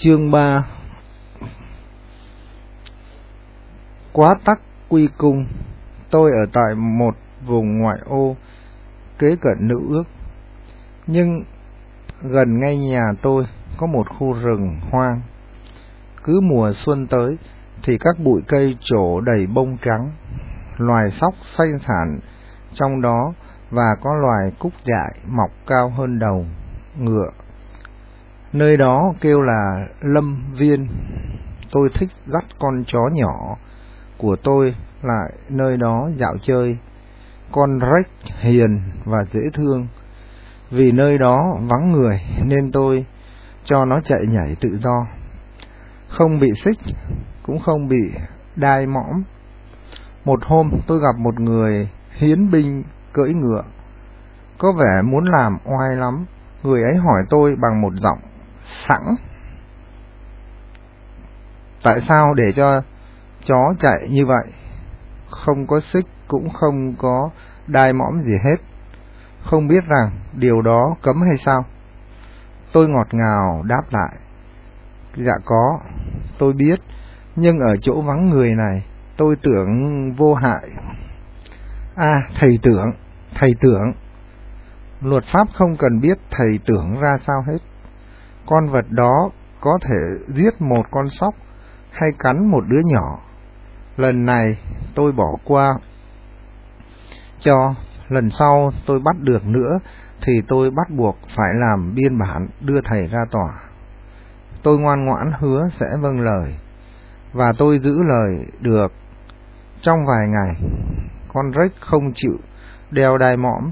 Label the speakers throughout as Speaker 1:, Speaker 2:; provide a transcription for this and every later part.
Speaker 1: Chương 3 Quá tắc quy cung. Tôi ở tại một vùng ngoại ô, kế cận nữ ước. Nhưng gần ngay nhà tôi có một khu rừng hoang. Cứ mùa xuân tới thì các bụi cây trổ đầy bông trắng, Loài sóc xanh sản trong đó và có loài cúc dại mọc cao hơn đầu, ngựa. Nơi đó kêu là Lâm Viên. Tôi thích dắt con chó nhỏ của tôi lại nơi đó dạo chơi. Con rách hiền và dễ thương. Vì nơi đó vắng người nên tôi cho nó chạy nhảy tự do. Không bị xích, cũng không bị đai mõm. Một hôm tôi gặp một người hiến binh cưỡi ngựa. Có vẻ muốn làm oai lắm. Người ấy hỏi tôi bằng một giọng sẵn. Tại sao để cho chó chạy như vậy? Không có xích, cũng không có đai mõm gì hết. Không biết rằng điều đó cấm hay sao? Tôi ngọt ngào đáp lại. Dạ có, tôi biết, nhưng ở chỗ vắng người này, tôi tưởng vô hại. À thầy tưởng thầy tưởng. Luật pháp không cần biết thầy tưởng ra sao hết con vật đó có thể giết một con sóc hay cắn một đứa nhỏ. Lần này tôi bỏ qua cho, lần sau tôi bắt được nữa thì tôi bắt buộc phải làm biên bản đưa thầy ra tòa. Tôi ngoan ngoãn hứa sẽ vâng lời, và tôi giữ lời được. Trong vài ngày, con rách không chịu đeo đai mõm,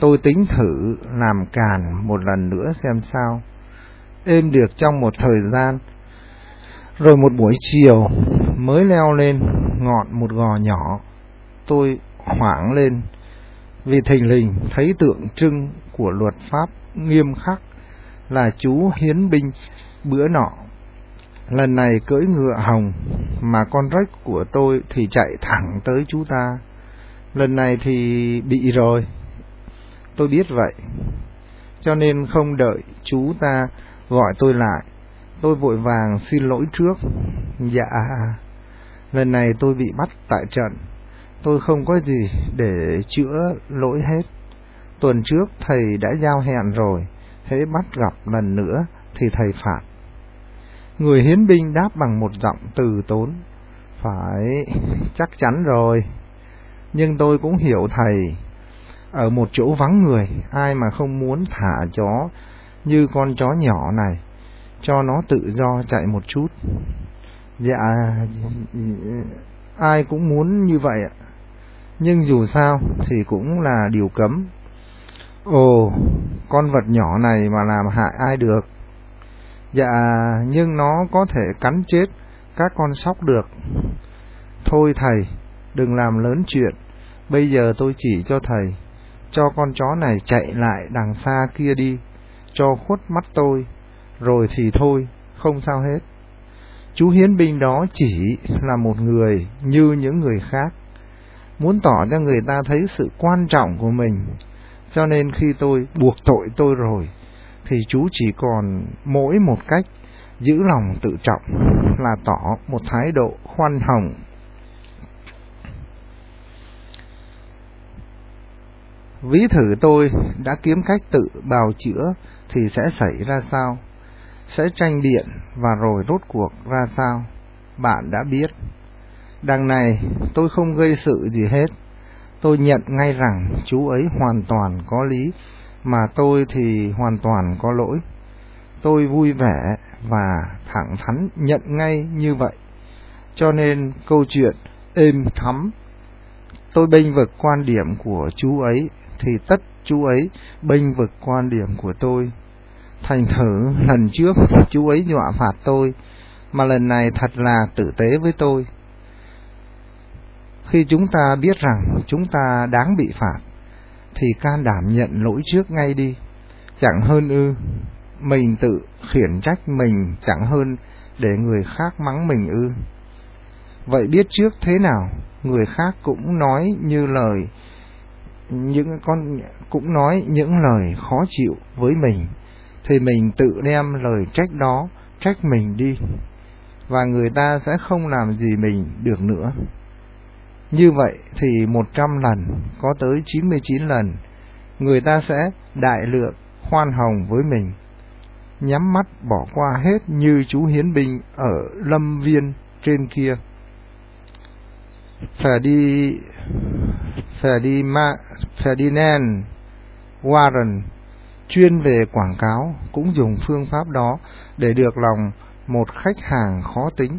Speaker 1: tôi tính thử làm càn một lần nữa xem sao êm được trong một thời gian. Rồi một buổi chiều mới leo lên ngọn một gò nhỏ, tôi hoảng lên vì thình lình thấy tượng trưng của luật pháp nghiêm khắc là chú hiến binh bữa nọ. Lần này cưỡi ngựa hồng mà con rách của tôi thì chạy thẳng tới chú ta. Lần này thì bị rồi. Tôi biết vậy. Cho nên không đợi chú ta gọi tôi lại. Tôi vội vàng xin lỗi trước. Dạ, lần này tôi bị bắt tại trận. Tôi không có gì để chữa lỗi hết. Tuần trước thầy đã giao hẹn rồi, hễ bắt gặp lần nữa thì thầy phạt. Người hiến binh đáp bằng một giọng từ tốn. Phải, chắc chắn rồi. Nhưng tôi cũng hiểu thầy. Ở một chỗ vắng người, ai mà không muốn thả chó như con chó nhỏ này, cho nó tự do chạy một chút. Dạ, ai cũng muốn như vậy ạ. Nhưng dù sao thì cũng là điều cấm. Ồ, con vật nhỏ này mà làm hại ai được? Dạ, nhưng nó có thể cắn chết các con sóc được. Thôi thầy, đừng làm lớn chuyện. Bây giờ tôi chỉ cho thầy, cho con chó này chạy lại đằng xa kia đi cho khuất mắt tôi, rồi thì thôi, không sao hết. Chú hiến binh đó chỉ là một người như những người khác, muốn tỏ cho người ta thấy sự quan trọng của mình, cho nên khi tôi buộc tội tôi rồi, thì chú chỉ còn mỗi một cách giữ lòng tự trọng là tỏ một thái độ khoan hồng ví thử tôi đã kiếm cách tự bào chữa thì sẽ xảy ra sao? Sẽ tranh biện và rồi rốt cuộc ra sao? Bạn đã biết. Đằng này tôi không gây sự gì hết. Tôi nhận ngay rằng chú ấy hoàn toàn có lý, mà tôi thì hoàn toàn có lỗi. Tôi vui vẻ và thẳng thắn nhận ngay như vậy. Cho nên câu chuyện êm thắm. Tôi bênh vực quan điểm của chú ấy thì tất chú ấy bênh vực quan điểm của tôi. Thành thử lần trước chú ấy dọa phạt tôi, mà lần này thật là tử tế với tôi. Khi chúng ta biết rằng chúng ta đáng bị phạt, thì can đảm nhận lỗi trước ngay đi, chẳng hơn ư. Mình tự khiển trách mình chẳng hơn để người khác mắng mình ư. Vậy biết trước thế nào, người khác cũng nói như lời những con cũng nói những lời khó chịu với mình thì mình tự đem lời trách đó trách mình đi, và người ta sẽ không làm gì mình được nữa. Như vậy thì 100 lần, có tới 99 lần, người ta sẽ đại lượng khoan hồng với mình, nhắm mắt bỏ qua hết như chú hiến binh ở lâm viên trên kia. Ferdi, Ferdinand Warren chuyên về quảng cáo cũng dùng phương pháp đó để được lòng một khách hàng khó tính.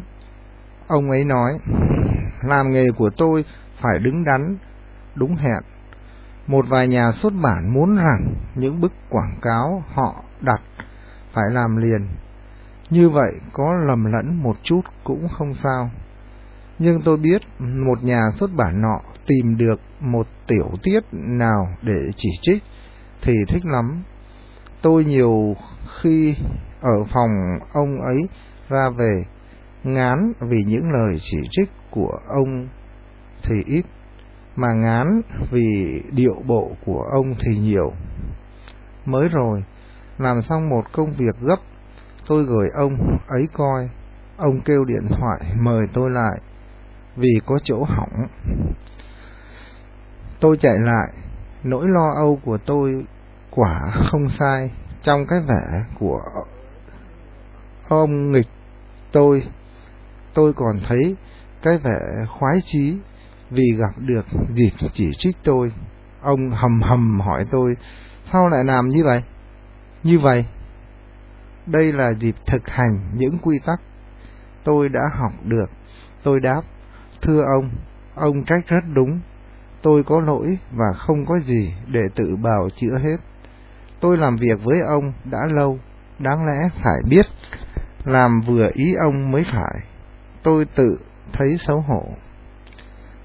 Speaker 1: Ông ấy nói, làm nghề của tôi phải đứng đắn, đúng hẹn. Một vài nhà xuất bản muốn rằng những bức quảng cáo họ đặt phải làm liền. Như vậy có lầm lẫn một chút cũng không sao. Nhưng tôi biết một nhà xuất bản nọ tìm được một tiểu tiết nào để chỉ trích thì thích lắm. Tôi nhiều khi ở phòng ông ấy ra về ngán vì những lời chỉ trích của ông thì ít, mà ngán vì điệu bộ của ông thì nhiều. Mới rồi, làm xong một công việc gấp, tôi gửi ông ấy coi, ông kêu điện thoại mời tôi lại, vì có chỗ hỏng. Tôi chạy lại, nỗi lo âu của tôi quả không sai trong cái vẻ của ông nghịch tôi. Tôi còn thấy cái vẻ khoái chí vì gặp được dịp chỉ trích tôi. Ông hầm hầm hỏi tôi sao lại làm như vậy? Như vậy đây là dịp thực hành những quy tắc. Tôi đã học được tôi đáp thưa ông ông trách rất đúng. Tôi có lỗi và không có gì để tự bào chữa hết. Tôi làm việc với ông đã lâu, đáng lẽ phải biết làm vừa ý ông mới phải. Tôi tự thấy xấu hổ.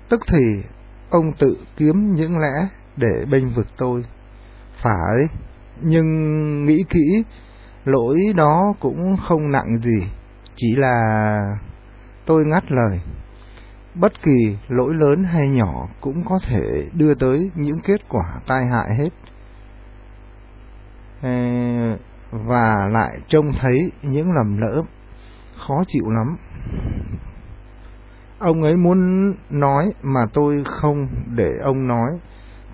Speaker 1: Tức thì, ông tự kiếm những lẽ để bênh vực tôi. Phải, nhưng nghĩ kỹ, lỗi đó cũng không nặng gì. Chỉ là tôi ngắt lời bất kỳ lỗi lớn hay nhỏ cũng có thể đưa tới những kết quả tai hại hết. Ờ, và lại trông thấy những lầm lỡ, khó chịu lắm. Ông ấy muốn nói mà tôi không để ông nói.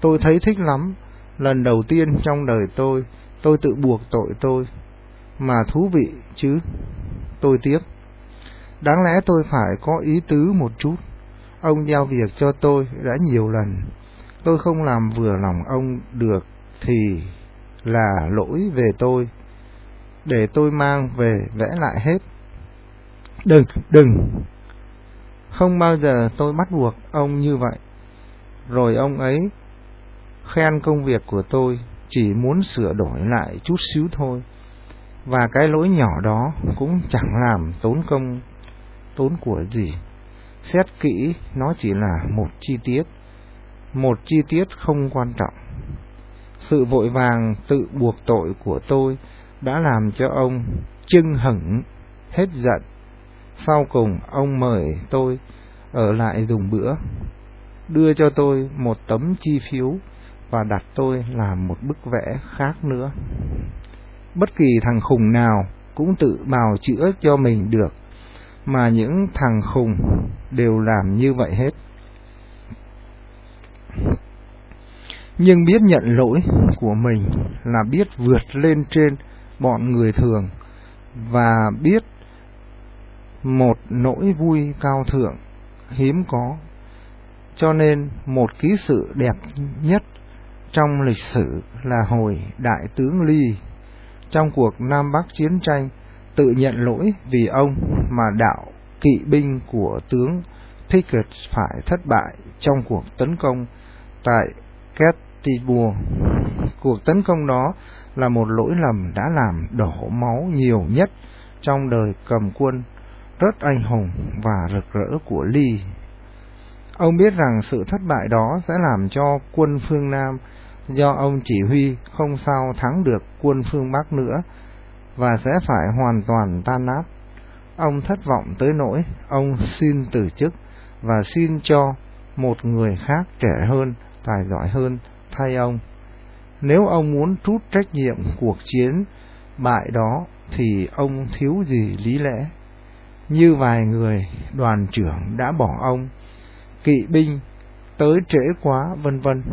Speaker 1: Tôi thấy thích lắm. Lần đầu tiên trong đời tôi tôi tự buộc tội tôi. Mà thú vị chứ? Tôi tiếp đáng lẽ tôi phải có ý tứ một chút. Ông giao việc cho tôi đã nhiều lần. Tôi không làm vừa lòng ông được thì là lỗi về tôi. Để tôi mang về vẽ lại hết. Đừng đừng. Không bao giờ tôi bắt buộc ông như vậy. Rồi ông ấy khen công việc của tôi chỉ muốn sửa đổi lại chút xíu thôi. Và cái lỗi nhỏ đó cũng chẳng làm tốn công tốn của gì? Xét kỹ, nó chỉ là một chi tiết. Một chi tiết không quan trọng. Sự vội vàng, tự buộc tội của tôi đã làm cho ông chưng hửng, hết giận. Sau cùng, ông mời tôi ở lại dùng bữa, đưa cho tôi một tấm chi phiếu và đặt tôi làm một bức vẽ khác nữa. Bất kỳ thằng khùng nào cũng tự bào chữa cho mình được mà những thằng khùng đều làm như vậy hết. Nhưng biết nhận lỗi của mình là biết vượt lên trên bọn người thường và biết một nỗi vui cao thượng, hiếm có. Cho nên một ký sự đẹp nhất trong lịch sử là hồi đại tướng Ly. Trong cuộc Nam Bắc chiến tranh, tự nhận lỗi vì ông mà đạo kỵ binh của tướng Pickett phải thất bại trong cuộc tấn công tại Gettysburg. Cuộc tấn công đó là một lỗi lầm đã làm đổ máu nhiều nhất trong đời cầm quân, rất anh hùng và rực rỡ của Lee. Ông biết rằng sự thất bại đó sẽ làm cho quân phương Nam do ông chỉ huy không sao thắng được quân phương Bắc nữa và sẽ phải hoàn toàn tan nát. Ông thất vọng tới nỗi ông xin từ chức và xin cho một người khác trẻ hơn, tài giỏi hơn thay ông. Nếu ông muốn trút trách nhiệm cuộc chiến bại đó thì ông thiếu gì lý lẽ. Như vài người đoàn trưởng đã bỏ ông, kỵ binh tới trễ quá vân vân.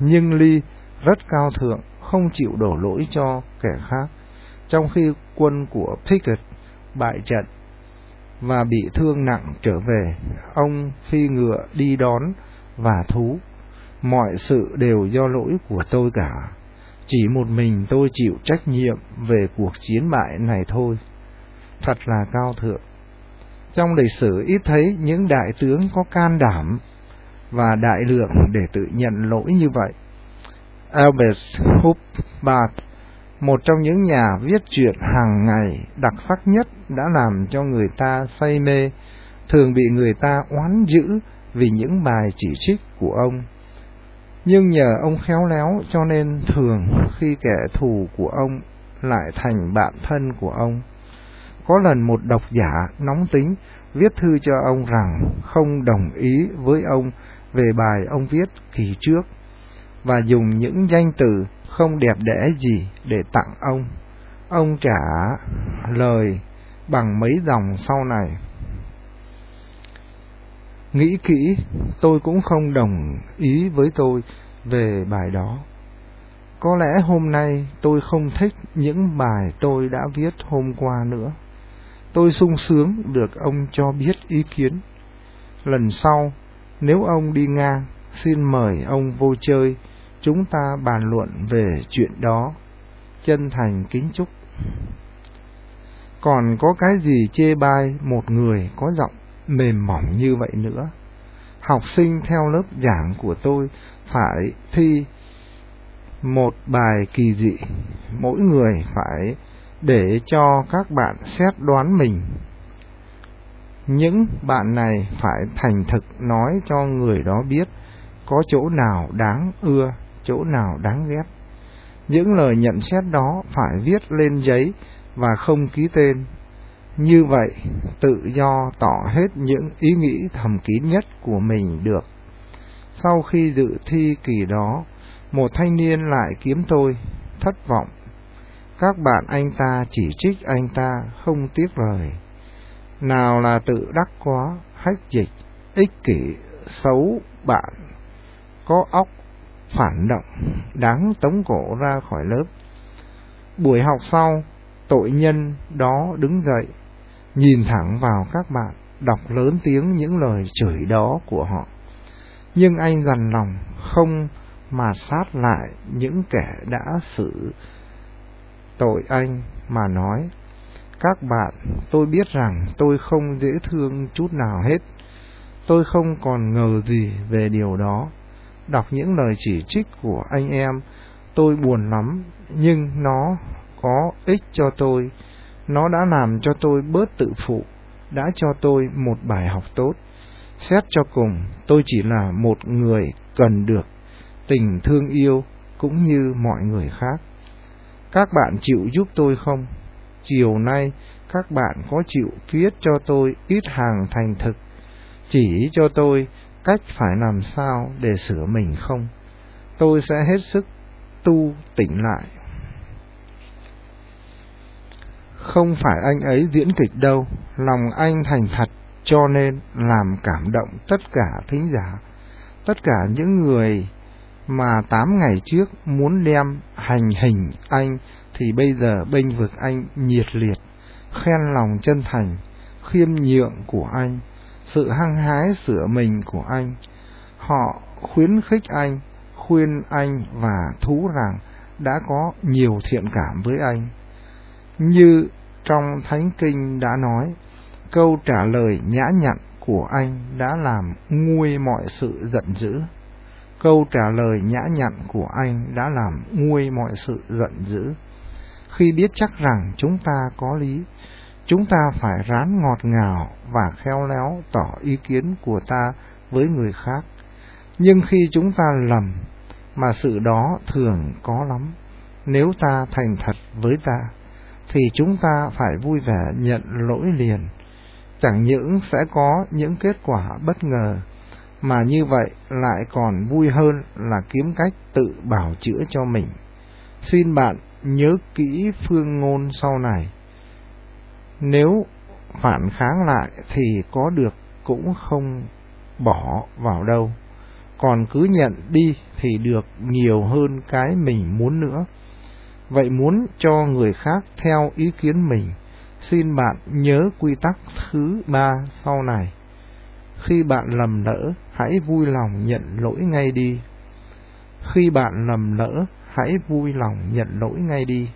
Speaker 1: Nhưng Ly rất cao thượng, không chịu đổ lỗi cho kẻ khác. Trong khi quân của Pickett bại trận và bị thương nặng trở về, ông phi ngựa đi đón và thú. Mọi sự đều do lỗi của tôi cả. Chỉ một mình tôi chịu trách nhiệm về cuộc chiến bại này thôi. Thật là cao thượng. Trong lịch sử ít thấy những đại tướng có can đảm và đại lượng để tự nhận lỗi như vậy. Albert Hubbard, một trong những nhà viết truyện hàng ngày đặc sắc nhất đã làm cho người ta say mê, thường bị người ta oán dữ vì những bài chỉ trích của ông. Nhưng nhờ ông khéo léo cho nên thường khi kẻ thù của ông lại thành bạn thân của ông. Có lần một độc giả nóng tính viết thư cho ông rằng không đồng ý với ông về bài ông viết kỳ trước và dùng những danh từ không đẹp đẽ gì để tặng ông. Ông trả lời bằng mấy dòng sau này. Nghĩ kỹ, tôi cũng không đồng ý với tôi về bài đó. Có lẽ hôm nay tôi không thích những bài tôi đã viết hôm qua nữa. Tôi sung sướng được ông cho biết ý kiến. Lần sau, nếu ông đi ngang, xin mời ông vô chơi, chúng ta bàn luận về chuyện đó. Chân thành kính chúc. Còn có cái gì chê bai một người có giọng mềm mỏng như vậy nữa? Học sinh theo lớp giảng của tôi phải thi một bài kỳ dị, mỗi người phải để cho các bạn xét đoán mình. Những bạn này phải thành thực nói cho người đó biết có chỗ nào đáng ưa, chỗ nào đáng ghét. Những lời nhận xét đó phải viết lên giấy và không ký tên. Như vậy, tự do tỏ hết những ý nghĩ thầm kín nhất của mình được. Sau khi dự thi kỳ đó, một thanh niên lại kiếm tôi, thất vọng các bạn anh ta chỉ trích anh ta không tiếc lời. Nào là tự đắc quá, hách dịch, ích kỷ, xấu bạn, có óc, phản động, đáng tống cổ ra khỏi lớp. Buổi học sau, tội nhân đó đứng dậy, nhìn thẳng vào các bạn, đọc lớn tiếng những lời chửi đó của họ. Nhưng anh dằn lòng không mà sát lại những kẻ đã xử tội anh mà nói các bạn tôi biết rằng tôi không dễ thương chút nào hết tôi không còn ngờ gì về điều đó đọc những lời chỉ trích của anh em. Tôi buồn lắm nhưng nó có ích cho tôi. Nó đã làm cho tôi bớt tự phụ đã cho tôi một bài học tốt. Xét cho cùng tôi chỉ là một người cần được tình thương yêu cũng như mọi người khác. Các bạn chịu giúp tôi không? Chiều nay các bạn có chịu viết cho tôi ít hàng thành thực, chỉ cho tôi cách phải làm sao để sửa mình không? Tôi sẽ hết sức tu tỉnh lại. Không phải anh ấy diễn kịch đâu, lòng anh thành thật cho nên làm cảm động tất cả thính giả, tất cả những người mà tám ngày trước muốn đem hành hình anh thì bây giờ bênh vực anh nhiệt liệt, khen lòng chân thành, khiêm nhượng của anh, sự hăng hái sửa mình của anh. Họ khuyến khích anh, khuyên anh và thú rằng đã có nhiều thiện cảm với anh. Như trong Thánh Kinh đã nói, câu trả lời nhã nhặn của anh đã làm nguôi mọi sự giận dữ. Câu trả lời nhã nhặn của anh đã làm nguôi mọi sự giận dữ. Khi biết chắc rằng chúng ta có lý, chúng ta phải rán ngọt ngào và khéo léo tỏ ý kiến của ta với người khác. Nhưng khi chúng ta lầm, mà sự đó thường có lắm, nếu ta thành thật với ta, thì chúng ta phải vui vẻ nhận lỗi liền. Chẳng những sẽ có những kết quả bất ngờ, mà như vậy lại còn vui hơn là kiếm cách tự bảo chữa cho mình. Xin bạn nhớ kỹ phương ngôn sau này. Nếu phản kháng lại thì có được cũng không bỏ vào đâu. Còn cứ nhận đi thì được nhiều hơn cái mình muốn nữa. Vậy muốn cho người khác theo ý kiến mình, xin bạn nhớ quy tắc thứ ba sau này. Khi bạn lầm lỡ, hãy vui lòng nhận lỗi ngay đi. Khi bạn lầm lỡ, hãy vui lòng nhận lỗi ngay đi